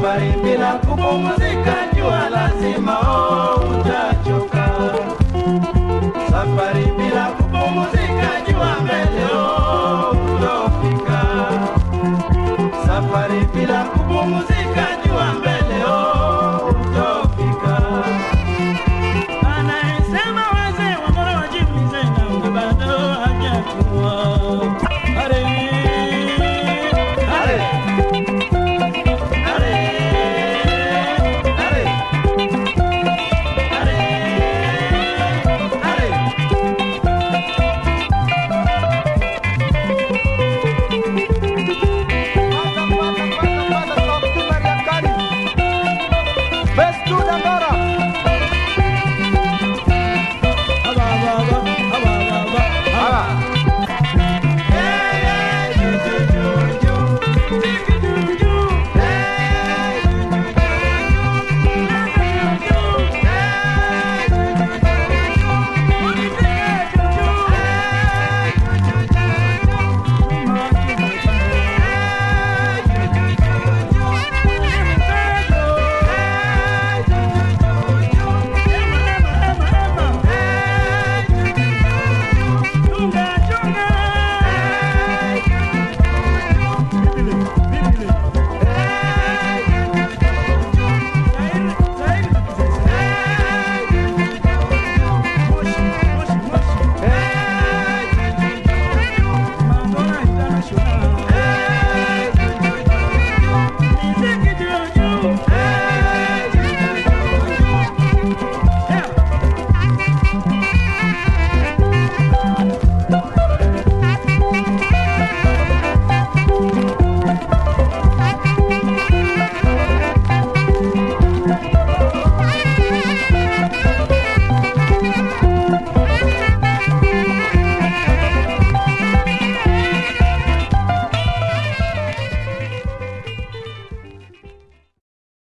safari bila kupumzika, jua lazima oh.